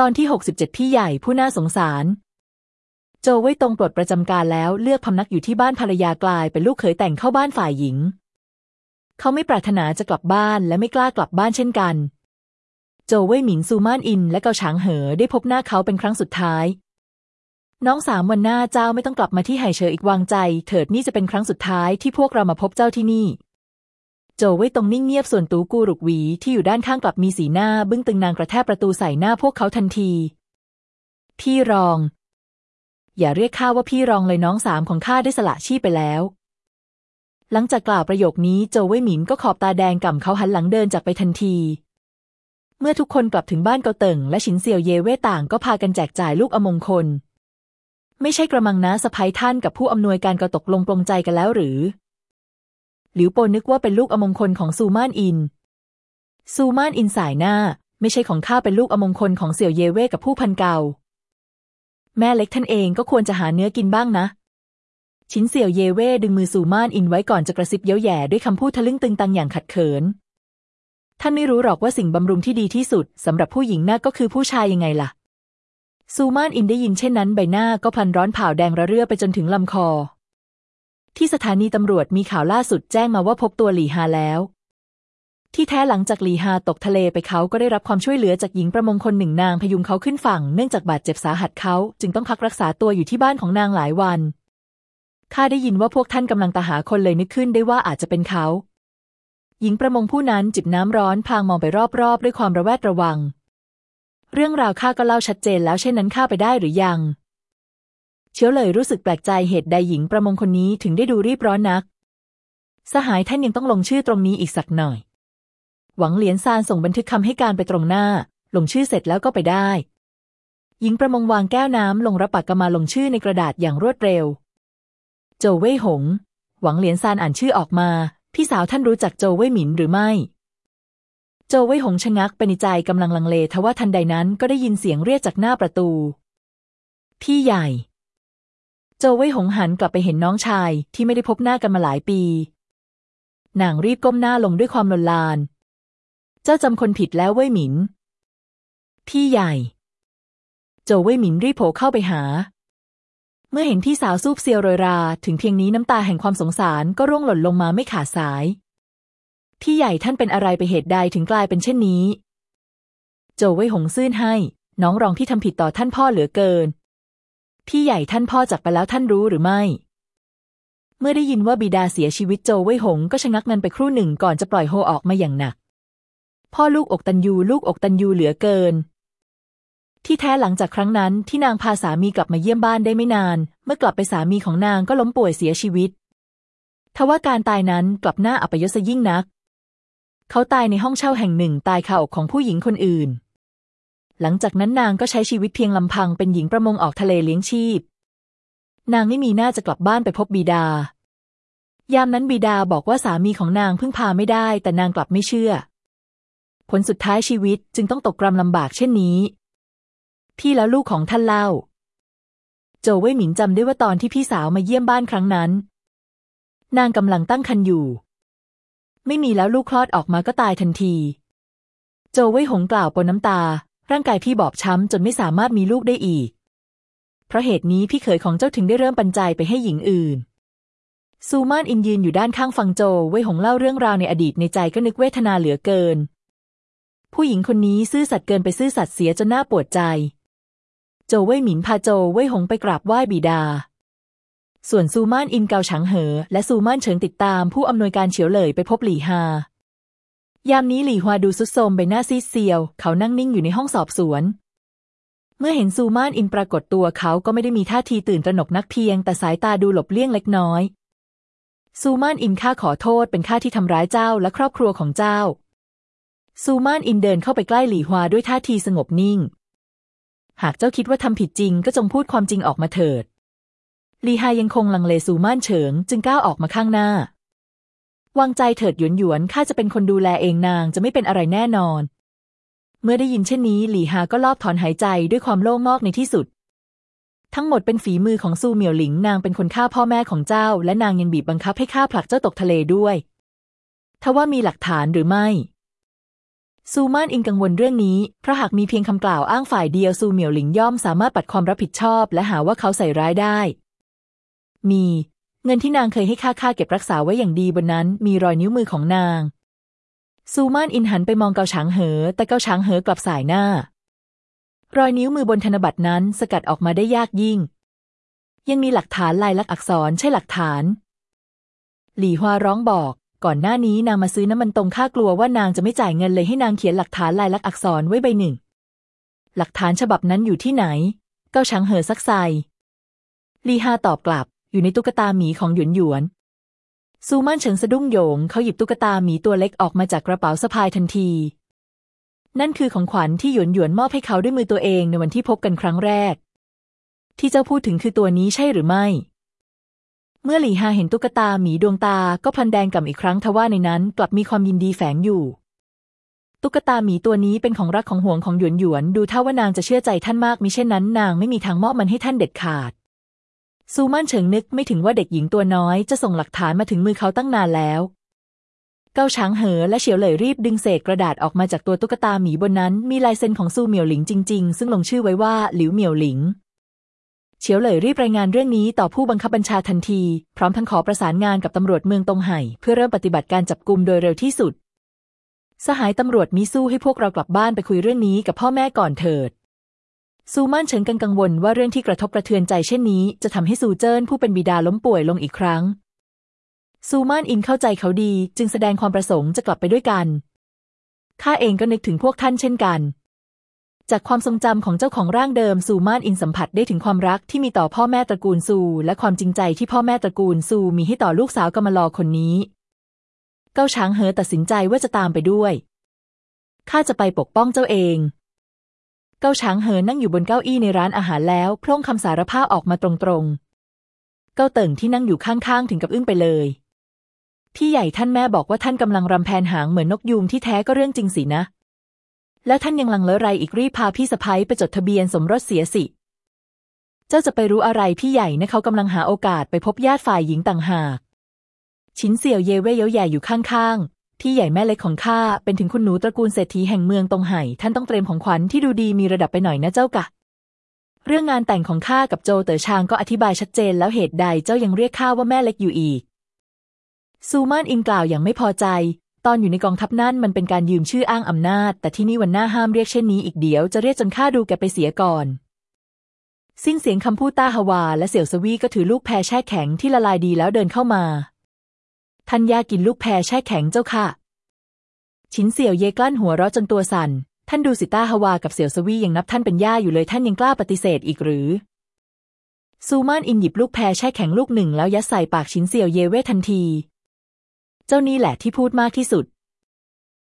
ตอนที่ 67 พี่ใหญ่ผู้น่าสงสาร โจวไว้ตรงปลดประจำการแล้วเลือกพำนักอยู่ที่บ้านภรรยากลายเป็นลูกเขยแต่งเข้าบ้านฝ่ายหญิง เขาไม่ปรารถนาจะกลับบ้านและไม่กล้ากลับบ้านเช่นกัน โจวเว่ยหมิงซูมานอิน และเกาฉางเหอได้พบหน้าเขาเป็นครั้งสุดท้าย น้องสามวันหน้าเจ้าไม่ต้องกลับมาที่ไห่เฉออีกวางใจ เถิดนี่จะเป็นครั้งสุดท้ายที่พวกเรามาพบเจ้าที่นี่ โจวเว่ยตรงนิ่งเงียบส่วนตูกูรุกหวีที่อยู่ด้านข้างกลับมีสีหน้า บึ้งตึงนางกระแทกประตูใส่หน้าพวกเขาทันที พี่รอง อย่าเรียกข้าว่าพี่รองเลยน้องสามของข้าได้สละชีพไปแล้ว หลังจากกล่าวประโยคนี้โจวเว่ยหมินก็ขอบตาแดงก่ำเขาหันหลังเดินจากไปทันทีเมื่อทุกคนกลับถึงบ้านเกาเติงและฉินเซียวเยเว่ต่างก็พากันแจกจ่ายลูกอมงคล ไม่ใช่กระมังนะสะพ้ยท่านกับผู้อำนวยการก็ตกลงปลงใจกันแล้วหรือ หลิวโปนึกว่าเป็นลูกอมงคลของซูมานอิน ซูมานอินสายหน้า ไม่ใช่ของข้าเป็นลูกอมงคลของเสี่ยวเยเว่กับผู้พันเก่า แม่เล็กท่านเองก็ควรจะหาเนื้อกินบ้างนะ ชินเสี่ยวเยเว่ดึงมือซูมานอินไว้ก่อนจะกระซิบเย้าแย่ด้วยคำพูดทะลึ่งตึงตังอย่างขัดเขิน ท่านไม่รู้หรอกว่าสิ่งบำรุงที่ดีที่สุดสำหรับผู้หญิงน่าก็คือผู้ชายยังไงล่ะ ซูมานอินได้ยินเช่นนั้นใบหน้าก็พันร้อนเผาแดงระเรื่อไปจนถึงลำคอ ที่สถานีตำรวจมีข่าวล่าสุดแจ้งมาว่าพบตัวหลี่ฮาแล้ว ที่แท้หลังจากหลี่ฮาตกทะเลไปเขาก็ได้รับความช่วยเหลือจากหญิงประมงคนหนึ่งนางพยุงเขาขึ้นฝั่งเนื่องจากบาดเจ็บสาหัสเขาจึงต้องพักรักษาตัวอยู่ที่บ้านของนางหลายวันข้าได้ยินว่าพวกท่านกำลังตาหาคนเลยนึกขึ้นได้ว่าอาจจะเป็นเขา หญิงประมงผู้นั้นจิบน้ำร้อนพางมองไปรอบๆ ด้วยความระแวดระวัง เรื่องราวข้าก็เล่าชัดเจนแล้วเช่นนั้นข้าไปได้หรือยัง เชียวเลยรู้สึกแปลกใจเหตุใดหญิงประมงคนนี้ถึงได้ดูรีบร้อนนัก สหายท่านยังต้องลงชื่อตรงนี้อีกสักหน่อย หวังเหลียนซานส่งบันทึกคำให้การไปตรงหน้า ลงชื่อเสร็จแล้วก็ไปได้ หญิงประมงวางแก้วน้ำลงรับปากกมาลงชื่อในกระดาษอย่างรวดเร็ว โจวเว่ยหง หวังเหลียนซานอ่านชื่อออกมา พี่สาวท่านรู้จักโจวเว่ยหมินหรือไม่โจวเว่ยหงชะงักไปในใจกำลังลังเลทว่าทันใดนั้นก็ได้ยินเสียงเรียกจากหน้าประตู พี่ใหญ่ โจวเว่ยหงหันกลับไปเห็นน้องชายที่ไม่ได้พบหน้ากันมาหลายปี นางรีบก้มหน้าลงด้วยความลนลาน เจ้าจำคนผิดแล้วเว่ยหมิน พี่ใหญ่ โจวเว่ยหมินรีบโผล่เข้าไปหา เมื่อเห็นพี่สาวซูบเซียวโรยรา ถึงเพียงนี้น้ำตาแห่งความสงสารก็ร่วงหล่นลงมาไม่ขาดสาย พี่ใหญ่ท่านเป็นอะไรไปเหตุใดถึงกลายเป็นเช่นนี้ โจวเว่ยหงซื่นให้ น้องรองที่ทำผิดต่อท่านพ่อเหลือเกิน พี่ใหญ่ท่านพ่อจากไปแล้วท่านรู้หรือไม่ เมื่อได้ยินว่าบิดาเสียชีวิตโจวเว่ยหงก็ชะงักงันไปครู่หนึ่งก่อนจะปล่อยโฮออกมาอย่างหนัก พ่อลูกอกตันยูลูกอกตันยูเหลือเกิน ที่แท้หลังจากครั้งนั้นที่นางพาสามีกลับมาเยี่ยมบ้านได้ไม่นาน เมื่อกลับไปสามีของนางก็ล้มป่วยเสียชีวิตทว่าการตายนั้นกลับน่าอัปยศยิ่งนัก เขาตายในห้องเช่าแห่งหนึ่งตายคาอกของผู้หญิงคนอื่น หลังจากนั้นนางก็ใช้ชีวิตเพียงลำพังเป็นหญิงประมงออกทะเลเลี้ยงชีพ นางไม่มีหน้าจะกลับบ้านไปพบบิดา ยามนั้นบิดาบอกว่าสามีของนางพึ่งพาไม่ได้ แต่นางกลับไม่เชื่อ ผลสุดท้ายชีวิตจึงต้องตกกรรมลำบากเช่นนี้ พี่แล้วลูกของท่านเล่า โจวเว่ยหมิงจำได้ว่าตอนที่พี่สาวมาเยี่ยมบ้านครั้งนั้น นางกำลังตั้งครรภ์อยู่ ไม่มีแล้วลูกคลอดออกมาก็ตายทันที โจวเว่ยหงกล่าวปนน้ำตา ร่างกายพี่บอบช้ำจนไม่สามารถมีลูกได้อีก เพราะเหตุนี้พี่เขยของเจ้าถึงได้เริ่มปันใจไปให้หญิงอื่น ซูมานอินยืนอยู่ด้านข้างฟังโจเว่ยหงเล่าเรื่องราวในอดีตในใจก็นึกเวทนาเหลือเกิน ผู้หญิงคนนี้ซื่อสัตย์เกินไปซื่อสัตย์เสียจนน่าปวดใจ โจเว่ยหมินพาโจเว่ยหงไปกราบไหว้บิดา ส่วนซูมานอินเกาฉังเหอ และซูมานเฉิงติดตามผู้อำนวยการเฉียวเหลยไปพบหลี่ฮวา ยามนี้หลี่ฮวาดูทรุดโทรมใบหน้าซีดเซียว เขานั่งนิ่งอยู่ในห้องสอบสวน เมื่อเห็นซูมานอินปรากฏตัวเขาก็ไม่ได้มีท่าทีตื่นตระหนกนักเพียง แต่สายตาดูหลบเลี่ยงเล็กน้อย ซูมานอินข้าขอโทษเป็นข้าที่ทำร้ายเจ้าและครอบครัวของเจ้า ซูมานอินเดินเข้าไปใกล้หลี่ฮวาด้วยท่าทีสงบนิ่ง หากเจ้าคิดว่าทำผิดจริงก็จงพูดความจริงออกมาเถิดลีฮายังคงลังเลซูมานเฉิง จึงก้าวออกมาข้างหน้า วางใจเถิดหยวนหยวนข้าจะเป็นคนดูแลเองนางจะไม่เป็นอะไรแน่นอน เมื่อได้ยินเช่นนี้ หลี่ฮาก็ลอบถอนหายใจด้วยความโล่งมอกในที่สุด ทั้งหมดเป็นฝีมือของซูเหมียวหลิงนางเป็นคนฆ่าพ่อแม่ของเจ้า และนางยังบีบบังคับให้ข้าผลักเจ้าตกทะเลด้วยทว่ามีหลักฐานหรือไม่ซูมานอิงกังวลเรื่องนี้ เพราะหากมีเพียงคำกล่าวอ้างฝ่ายเดียวซูเหมียวหลิงย่อมสามารถปัดความรับผิดชอบ และหาว่าเขาใส่ร้ายได้ มี เงินที่นางเคยให้ค่าค่าเก็บรักษาไว้อย่างดีบนนั้น มีรอยนิ้วมือของนาง ซูมานอินหันไปมองเกาฉางเหอ แต่เกาฉางเหอกลับสายหน้า รอยนิ้วมือบนธนบัตรนั้นสกัดออกมาได้ยากยิ่ง ยังมีหลักฐานลายลักษณ์อักษรใช่หลักฐาน หลี่ฮวาร้องบอกก่อนหน้านี้นางมาซื้อน้ำมันตรงค่ากลัวว่านางจะไม่จ่ายเงินเลยให้นางเขียนหลักฐานลายลักษณ์อักษรไว้ใบหนึ่ง หลักฐานฉบับนั้นอยู่ที่ไหน เก้าชังเหอซักไซลีฮาตอบกลับ อยู่ในตุ๊กตาหมีของหยวนหยวน ซูมานเฉิงสะดุ้งโยงเขาหยิบตุ๊กตาหมีตัวเล็กออกมาจากกระเป๋าสะพายทันที นั่นคือของขวัญที่หยวนหยวนมอบให้เขาด้วยมือตัวเองในวันที่พบกันครั้งแรก ที่เจ้าพูดถึงคือตัวนี้ใช่หรือไม่ เมื่อหลี่ฮาเห็นตุ๊กตาหมีดวงตาก็พลันแดงกล่ำอีกครั้งทว่าในนั้นกลับมีความยินดีแฝงอยู่ตุ๊กตาหมีตัวนี้เป็นของรักของห่วงของหยวนหยวน ดูท่าว่านางจะเชื่อใจท่านมากมิเช่นนั้น นางไม่มีทางมอบมันให้ท่านเด็ดขาด ซูมานเฉิงนึกไม่ถึงว่าเด็กหญิงตัวน้อยจะส่งหลักฐานมาถึงมือเขาตั้งนานแล้ว เก้าช้างเหอและเฉียวเหล่ยรีบดึงเศษกระดาษออกมาจากตัวตุ๊กตาหมีบนนั้น มีลายเซ็นของซูเหมียวหลิงจริง ๆ ซึ่งลงชื่อไว้ว่าหลิวเหมียวหลิง เฉียวเหลยรีบรายงานเรื่องนี้ต่อผู้บังคับบัญชาทันที พร้อมทั้งขอประสานงานกับตำรวจเมืองตงไห่เพื่อเริ่มปฏิบัติการจับกลุ่มโดยเร็วที่สุด สหายตำรวจมิสู้ให้พวกเรากลับบ้านไปคุยเรื่องนี้กับพ่อแม่ก่อนเถิด ซูม่านเฉิงกังกังวลว่าเรื่องที่กระทบกระเทือนใจเช่นนี้ จะทำให้ซูเจิ้นผู้เป็นบิดาล้มป่วยลงอีกครั้ง ซูม่านอินเข้าใจเขาดี จึงแสดงความประสงค์จะกลับไปด้วยกันข้าเองก็นึกถึงพวกท่านเช่นกัน จากความทรงจำของเจ้าของร่างเดิมซูมานอินสัมผัสได้ถึงความรักที่มีต่อพ่อแม่ตระกูลซู และความจริงใจที่พ่อแม่ตระกูลซูมีให้ต่อลูกสาวกำมลอคนนี้ เก้าช้างเหอตัดสินใจว่าจะตามไปด้วยข้าจะไปปกป้องเจ้าเอง เก้าช้างเหอนั่งอยู่บนเก้าอี้ในร้านอาหารแล้วพร่งคำสารภาพออกมาตรงๆ เก้าเติ่งที่นั่งอยู่ข้างๆ ถึงกับอึ้งไปเลย พี่ใหญ่ท่านแม่บอกว่าท่านกำลังรำแพนหางเหมือนนกยูงที่แท้ก็เรื่องจริงสินะ แล้วท่านยังลังเลอะไรอีกรีบพาพี่สะพ้ยไปจดทะเบียนสมรสเสียสิ เจ้าจะไปรู้อะไรพี่ใหญ่นะเขากำลังหาโอกาสไปพบญาติฝ่ายหญิงต่างหาก ชินเสี่ยวเย่เว่ยเย้าใหญ่อยู่ข้างๆ พี่ใหญ่แม่เล็กของข้าเป็นถึงคุณหนูตระกูลเศรษฐีแห่งเมืองตงไห่ ท่านต้องเตรียมของขวัญที่ดูดีมีระดับไปหน่อยนะเจ้ากะ เรื่องงานแต่งของข้ากับโจเต๋อชางก็อธิบายชัดเจนแล้วเหตุใดเจ้ายังเรียกข้าว่าแม่เล็กอยู่อีก ซูมานอิงกล่าวอย่างไม่พอใจ ตอนอยู่ในกองทัพนั่นมันเป็นการยืมชื่ออ้างอำนาจ แต่ที่นี่วันหน้าห้ามเรียกเช่นนี้อีกเดี๋ยวจะเรียกจนข้าดูแกไปเสียก่อน สิ้นเสียงคำพูดต้าฮวา และเสี่ยวสวีก็ถือลูกแพรแช่แข็งที่ละลายดีแล้วเดินเข้ามา ท่านยากินลูกแพรแช่แข็งเจ้าค่ะ ชินเสี่ยวเยกลั้นหัวเราะจนตัวสัน่น ท่านดูสิต้าฮวากับเสี่ยวสวียังนับท่านเป็นย่าอยู่เลยท่านยังกล้าปฏิเสธอีกหรือ ซูมานอินหยิบลูกแพรแช่แข็งลูกหนึ่งแล้วยัดใส่ปากชินเสี่ยวเยเว่ทันที เจ้านี่แหละที่พูดมากที่สุด